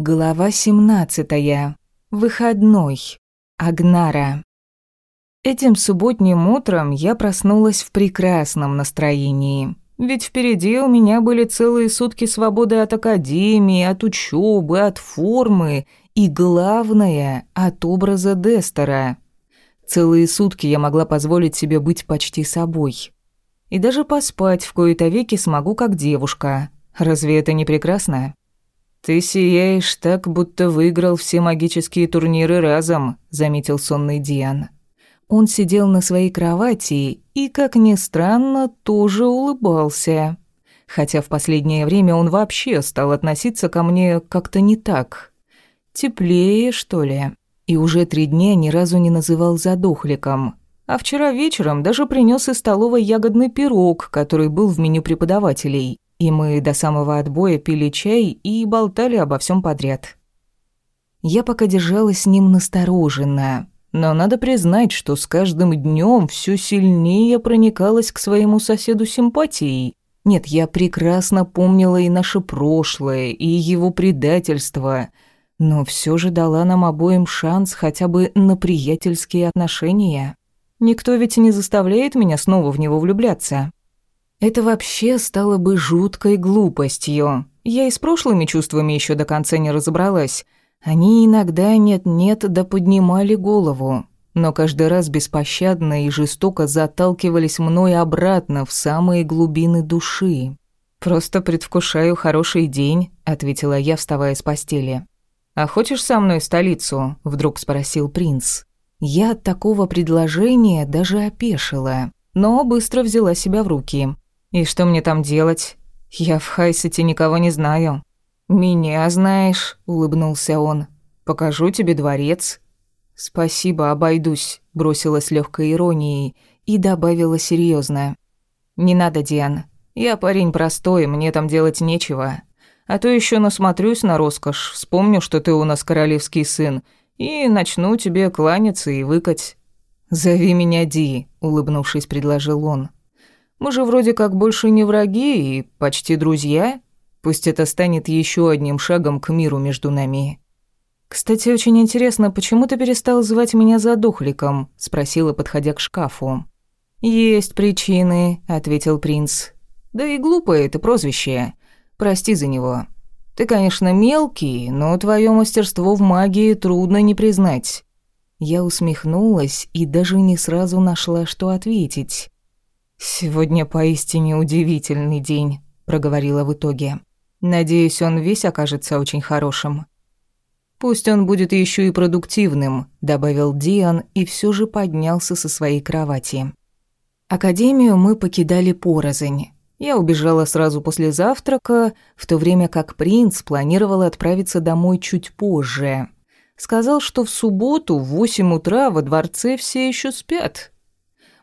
Глава 17. Выходной. Агнара. Этим субботним утром я проснулась в прекрасном настроении. Ведь впереди у меня были целые сутки свободы от академии, от учебы, от формы и, главное, от образа Дестера. Целые сутки я могла позволить себе быть почти собой. И даже поспать в кои-то веки смогу как девушка. Разве это не прекрасно? «Ты сияешь так, будто выиграл все магические турниры разом», — заметил сонный Диан. Он сидел на своей кровати и, как ни странно, тоже улыбался. Хотя в последнее время он вообще стал относиться ко мне как-то не так. Теплее, что ли. И уже три дня ни разу не называл задохликом. А вчера вечером даже принес из столовой ягодный пирог, который был в меню преподавателей и мы до самого отбоя пили чай и болтали обо всем подряд. Я пока держалась с ним настороженно, но надо признать, что с каждым днем все сильнее проникалась к своему соседу симпатией. Нет, я прекрасно помнила и наше прошлое, и его предательство, но все же дала нам обоим шанс хотя бы на приятельские отношения. Никто ведь не заставляет меня снова в него влюбляться. Это вообще стало бы жуткой глупостью. Я и с прошлыми чувствами еще до конца не разобралась. Они иногда нет-нет да поднимали голову, но каждый раз беспощадно и жестоко заталкивались мной обратно в самые глубины души. «Просто предвкушаю хороший день», — ответила я, вставая с постели. «А хочешь со мной в столицу?» — вдруг спросил принц. Я от такого предложения даже опешила, но быстро взяла себя в руки. И что мне там делать? Я в Хайсете никого не знаю. Меня знаешь, улыбнулся он. Покажу тебе дворец. Спасибо, обойдусь, бросила с легкой иронией и добавила серьезно. Не надо, Диан. Я парень простой, мне там делать нечего. А то еще насмотрюсь на роскошь, вспомню, что ты у нас королевский сын, и начну тебе кланяться и выкать. «Зови меня Ди», — улыбнувшись, предложил он. Мы же вроде как больше не враги и почти друзья. Пусть это станет еще одним шагом к миру между нами. Кстати, очень интересно, почему ты перестал звать меня задохликом? спросила, подходя к шкафу. Есть причины, ответил принц. Да и глупое это прозвище. Прости за него. Ты, конечно, мелкий, но твое мастерство в магии трудно не признать. Я усмехнулась и даже не сразу нашла, что ответить. «Сегодня поистине удивительный день», — проговорила в итоге. «Надеюсь, он весь окажется очень хорошим». «Пусть он будет еще и продуктивным», — добавил Диан и все же поднялся со своей кровати. Академию мы покидали порознь. Я убежала сразу после завтрака, в то время как принц планировал отправиться домой чуть позже. Сказал, что в субботу в восемь утра во дворце все еще спят,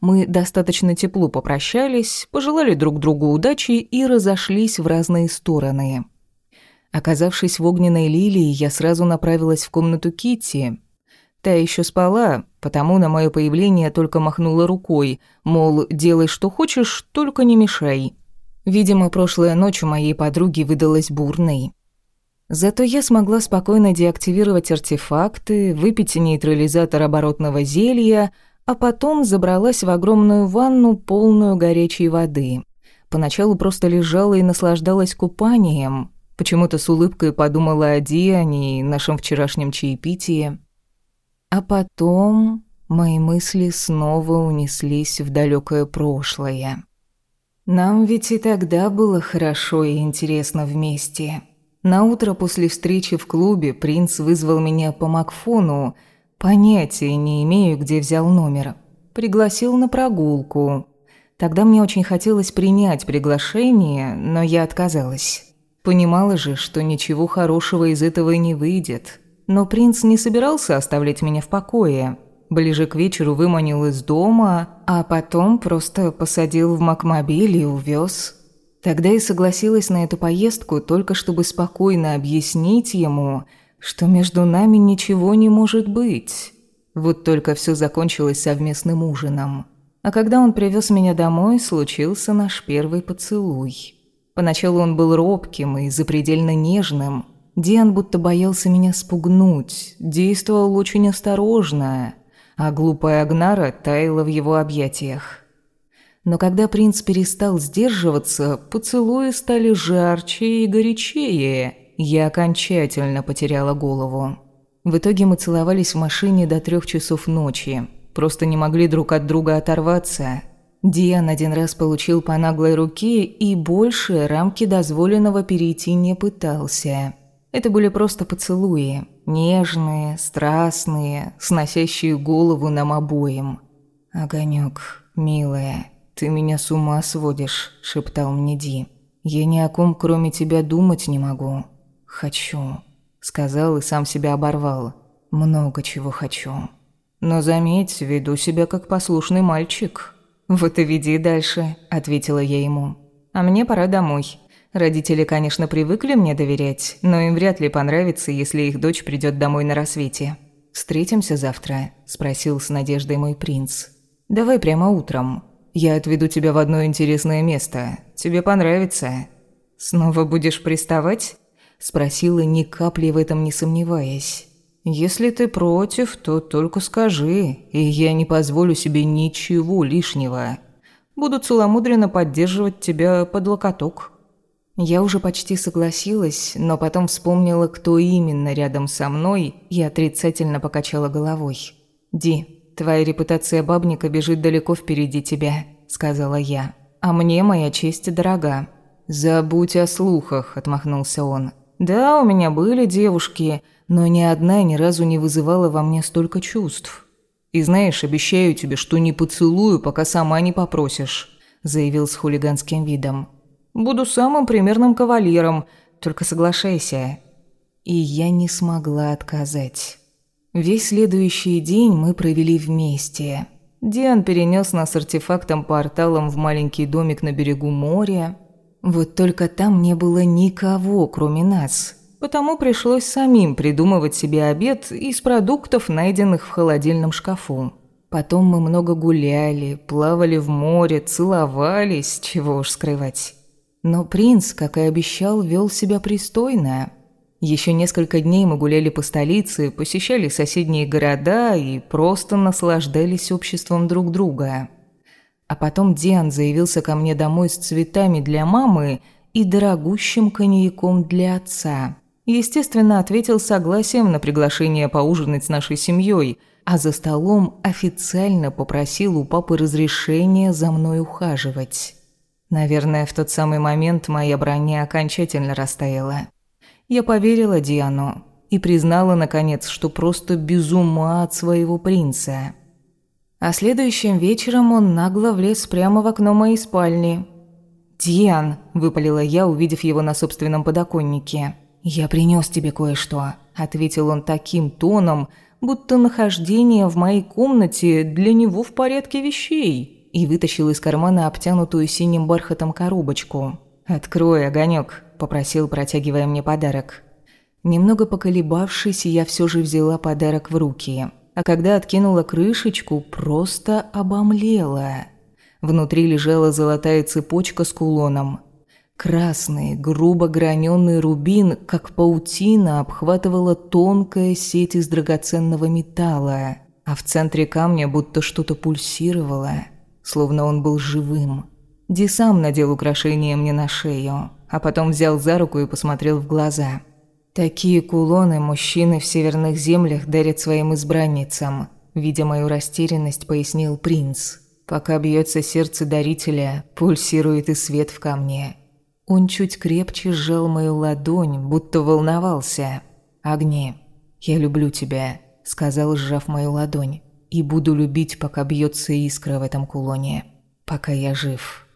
мы достаточно тепло попрощались, пожелали друг другу удачи и разошлись в разные стороны. Оказавшись в огненной лилии, я сразу направилась в комнату Китти. Та еще спала, потому на мое появление только махнула рукой, мол, делай что хочешь, только не мешай. Видимо, прошлая ночь у моей подруги выдалась бурной. Зато я смогла спокойно деактивировать артефакты, выпить нейтрализатор оборотного зелья, а потом забралась в огромную ванну, полную горячей воды. Поначалу просто лежала и наслаждалась купанием. Почему-то с улыбкой подумала о Диане и нашем вчерашнем чаепитии. А потом мои мысли снова унеслись в далекое прошлое. Нам ведь и тогда было хорошо и интересно вместе. На утро после встречи в клубе принц вызвал меня по Макфону, Понятия не имею, где взял номер. Пригласил на прогулку. Тогда мне очень хотелось принять приглашение, но я отказалась. Понимала же, что ничего хорошего из этого не выйдет. Но принц не собирался оставлять меня в покое. Ближе к вечеру выманил из дома, а потом просто посадил в Макмобиль и увез. Тогда и согласилась на эту поездку только чтобы спокойно объяснить ему – что между нами ничего не может быть. Вот только все закончилось совместным ужином. А когда он привез меня домой, случился наш первый поцелуй. Поначалу он был робким и запредельно нежным. Диан будто боялся меня спугнуть, действовал очень осторожно, а глупая Агнара таяла в его объятиях. Но когда принц перестал сдерживаться, поцелуи стали жарче и горячее. Я окончательно потеряла голову. В итоге мы целовались в машине до трех часов ночи. Просто не могли друг от друга оторваться. Диан один раз получил по наглой руке и больше рамки дозволенного перейти не пытался. Это были просто поцелуи. Нежные, страстные, сносящие голову нам обоим. «Огонёк, милая, ты меня с ума сводишь», – шептал мне Ди. «Я ни о ком, кроме тебя, думать не могу. Хочу», – сказал и сам себя оборвал. «Много чего хочу. Но заметь, веду себя как послушный мальчик». «Вот и веди дальше», – ответила я ему. «А мне пора домой. Родители, конечно, привыкли мне доверять, но им вряд ли понравится, если их дочь придет домой на рассвете. «Встретимся завтра?» – спросил с надеждой мой принц. «Давай прямо утром. Я отведу тебя в одно интересное место. Тебе понравится». «Снова будешь приставать?» – спросила, ни капли в этом не сомневаясь. «Если ты против, то только скажи, и я не позволю себе ничего лишнего. Буду целомудренно поддерживать тебя под локоток». Я уже почти согласилась, но потом вспомнила, кто именно рядом со мной, и отрицательно покачала головой. «Ди, твоя репутация бабника бежит далеко впереди тебя», — сказала я. «А мне моя честь дорога». «Забудь о слухах», — отмахнулся он. «Да, у меня были девушки, но ни одна ни разу не вызывала во мне столько чувств. И знаешь, обещаю тебе, что не поцелую, пока сама не попросишь», — заявил с хулиганским видом. Буду самым примерным кавалером, только соглашайся». И я не смогла отказать. Весь следующий день мы провели вместе. Диан перенес нас артефактом-порталом в маленький домик на берегу моря. Вот только там не было никого, кроме нас. Потому пришлось самим придумывать себе обед из продуктов, найденных в холодильном шкафу. Потом мы много гуляли, плавали в море, целовались, чего уж скрывать. Но принц, как и обещал, вел себя пристойно. Еще несколько дней мы гуляли по столице, посещали соседние города и просто наслаждались обществом друг друга. А потом Диан заявился ко мне домой с цветами для мамы и дорогущим коньяком для отца. Естественно, ответил согласием на приглашение поужинать с нашей семьей, а за столом официально попросил у папы разрешения за мной ухаживать. Наверное, в тот самый момент моя броня окончательно растаяла. Я поверила Диану и признала, наконец, что просто без ума от своего принца. А следующим вечером он нагло влез прямо в окно моей спальни. «Диан», – выпалила я, увидев его на собственном подоконнике. «Я принес тебе кое-что», – ответил он таким тоном, будто нахождение в моей комнате для него в порядке вещей и вытащил из кармана обтянутую синим бархатом коробочку. «Открой, огонек, попросил, протягивая мне подарок. Немного поколебавшись, я все же взяла подарок в руки. А когда откинула крышечку, просто обомлела. Внутри лежала золотая цепочка с кулоном. Красный, грубо граненый рубин, как паутина, обхватывала тонкая сеть из драгоценного металла, а в центре камня будто что-то пульсировало – словно он был живым. Ди сам надел украшение мне на шею, а потом взял за руку и посмотрел в глаза. Такие кулоны мужчины в северных землях дарят своим избранницам. Видя мою растерянность, пояснил принц. Пока бьется сердце дарителя, пульсирует и свет в камне. Он чуть крепче сжал мою ладонь, будто волновался. «Огни, я люблю тебя», — сказал, сжав мою ладонь и буду любить, пока бьется искра в этом кулоне, пока я жив.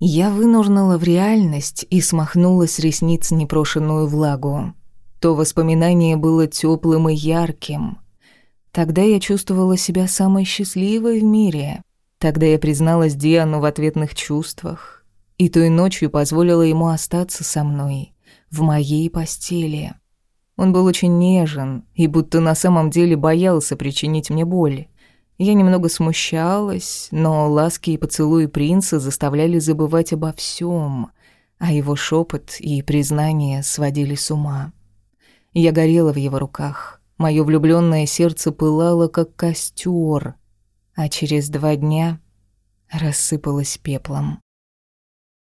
Я вынурнула в реальность и смахнула с ресниц непрошенную влагу. То воспоминание было теплым и ярким. Тогда я чувствовала себя самой счастливой в мире. Тогда я призналась Диану в ответных чувствах. И той ночью позволила ему остаться со мной, в моей постели. Он был очень нежен и будто на самом деле боялся причинить мне боль. Я немного смущалась, но ласки и поцелуи принца заставляли забывать обо всем, а его шепот и признание сводили с ума. Я горела в его руках. Моё влюблённое сердце пылало, как костёр, а через два дня рассыпалось пеплом.